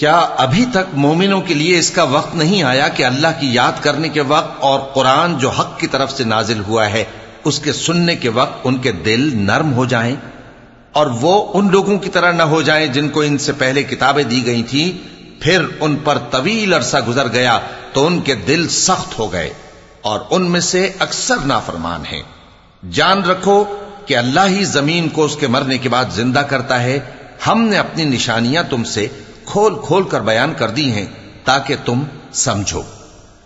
क्या अभी तक मोमिनों के लिए इसका वक्त नहीं आया कि अल्लाह की याद करने के वक्त और कुरान जो हक की तरफ से नाजिल हुआ है उसके सुनने के वक्त उनके दिल नर्म हो जाएं और वो उन लोगों की तरह न हो जाएँ जिनको इनसे पहले किताबें दी गई थी, फिर उन पर तवील अरसा गुजर गया तो उनके दिल सख्त हो गए और उनमें से अक्सर नाफरमान हैं। जान रखो कि अल्लाह ही ज़मीन को उसके मरने के बाद ज़िंदा करता है। हमने अपनी निशानियाँ तुमसे खोल खोल कर बयान कर दी हैं ताकि तुम समझो।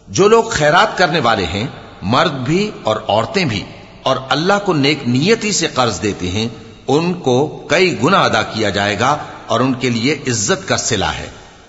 जो लोग खैरात करने वाले हैं, मर्द भी और औरतें भी, और अल्लाह को नेक नियति से कर्ज देते हैं उनको कई गुना अदा किया जाएगा और उनके लिए इज्जत का सिला है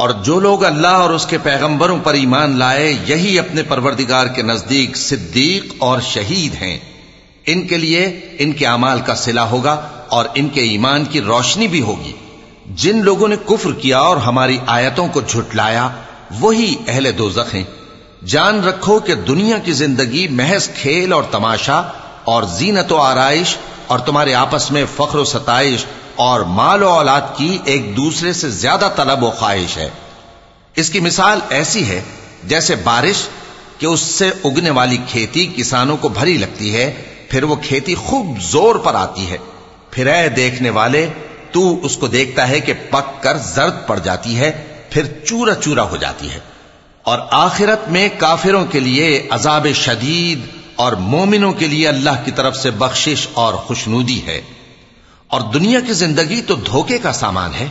और जो लोग अल्लाह और उसके पैगंबरों पर ईमान लाए यही अपने परवरदिगार के नजदीक सिद्दीक और शहीद हैं इनके लिए इनके अमाल का सिला होगा और इनके ईमान की रोशनी भी होगी जिन लोगों ने कुफ्र किया और हमारी आयतों को झुटलाया, वही अहले दोजख हैं। जान रखो कि दुनिया की ज़िंदगी महज खेल और तमाशा और जीनत आरइश और तुम्हारे आपस में फख्र सताइश और माल औलाद की एक दूसरे से ज़्यादा तलब व ख्वाहिश है। इसकी मिसाल ऐसी है, जैसे बारिश, कि उससे उगने वाली खेती किसानों को भरी लगती है, फिर वो खेती खूब ज़ोर पर आती है। फिर ऐ देखने वाले तू उसको देखता है कि पक कर जर्द पड़ जाती है फिर चूरा चूरा हो जाती है और आखिरत में काफिरों के लिए अजाब शदीद और मोमिनों के लिए अल्लाह की तरफ से बख्शिश और खुशनूदी है और दुनिया की जिंदगी तो धोखे का सामान है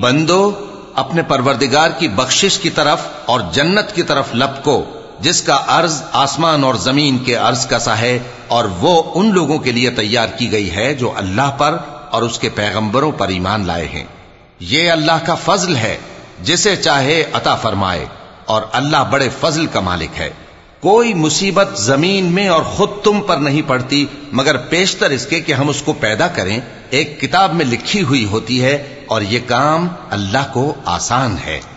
बंदो, अपने परवरदिगार की बख्शिश की तरफ़ और जन्नत की तरफ़ लपको, जिसका अर्ज़ आसमान और ज़मीन के अर्ज़ का सा है, और वो उन लोगों के लिए तैयार की गई है जो अल्लाह पर और उसके पैगंबरों पर ईमान लाए हैं। ये अल्लाह का फजल है, जिसे चाहे अता फरमाए, और अल्लाह बड़े फजल का मालिक है। कोई मुसीबत ज़मीन में और खुद तुम पर नहीं पड़ती, मगर पेशतर इसके कि हम उसको पैदा करें। एक किताब में लिखी हुई होती है, और ये काम अल्लाह को आसान है।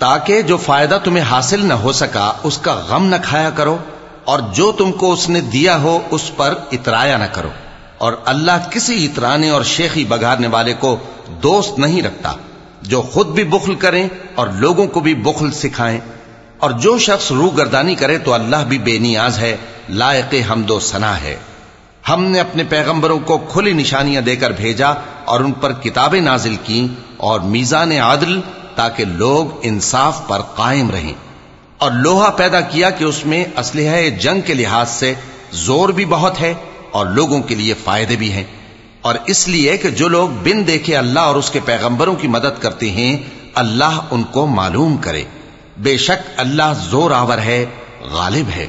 ताकि जो फ़ायदा तुम्हें हासिल न हो सका, उसका गम न खाया करो, और जो तुमको उसने दिया हो, उस पर इतराया न करो। और अल्लाह किसी इतराने और शेखी बघारने वाले को दोस्त नहीं रखता, जो खुद भी बुखल करें और लोगों को भी बुखल सिखाएँ। और जो शख्स रू गर्दानी करे तो अल्लाह भी बेनियाज है, लायक हमदो सना है। हमने अपने पैगंबरों को खुली निशानियाँ देकर भेजा और उन पर किताबें नाजिल की और मीजान आदल ताकि लोग इंसाफ पर कायम रहें। और लोहा पैदा किया कि उसमें असलह जंग के लिहाज से ज़ोर भी बहुत है और लोगों के लिए फ़ायदे भी हैं। और इसलिए कि जो लोग बिन देखे अल्लाह और उसके पैगंबरों की मदद करते हैं, अल्लाह उनको मालूम करे। बेशक अल्लाह ज़ोर आवर है, गालिब है।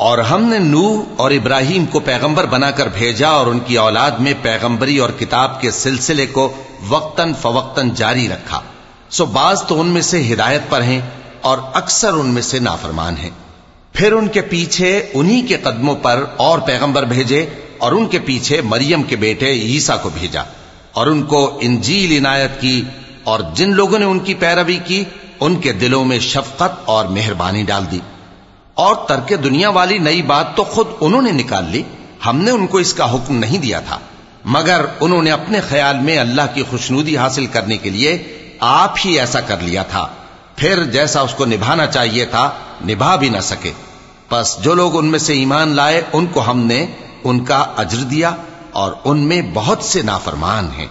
और हमने नूह और इब्राहिम को पैगंबर बनाकर भेजा और उनकी औलाद में पैगंबरी और किताब के सिलसिले को वक्तन फवक्तन जारी रखा सो बाज तो उनमें से हिदायत पर हैं और अक्सर उनमें से नाफरमान हैं। फिर उनके पीछे उन्हीं के कदमों पर और पैगंबर भेजे और उनके पीछे मरियम के बेटे ईसा को भेजा और उनको इंजील इनायत की और जिन लोगों ने उनकी पैरवी की, उनके दिलों में शफकत और मेहरबानी डाल दी। और तर्क दुनिया वाली नई बात तो खुद उन्होंने निकाल ली। हमने उनको इसका हुक्म नहीं दिया था। मगर उन्होंने अपने ख्याल में अल्लाह की खुशनूदी हासिल करने के लिए आप ही ऐसा कर लिया था फिर जैसा उसको निभाना चाहिए था निभा भी ना सके बस जो लोग उनमें से ईमान लाए उनको हमने उनका अज्र दिया और उनमें बहुत से नाफरमान हैं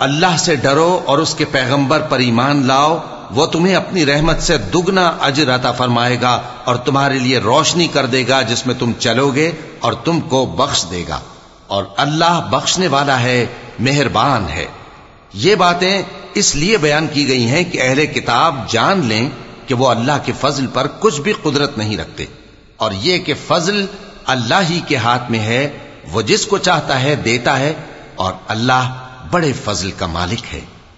अल्लाह से डरो और उसके पैगंबर पर ईमान लाओ, वो तुम्हें अपनी रहमत से दुगना अजर अता फरमाएगा और तुम्हारे लिए रोशनी कर देगा जिसमें तुम चलोगे और तुमको बख्श देगा। और अल्लाह बख्शने वाला है, मेहरबान है। ये बातें इसलिए बयान की गई हैं कि अहले किताब जान लें कि वो अल्लाह के फजल पर कुछ भी कुदरत नहीं रखते। और ये कि फजल अल्लाह ही के हाथ में है, वो जिसको चाहता है, देता है, और अल्लाह बड़े फजल का मालिक है।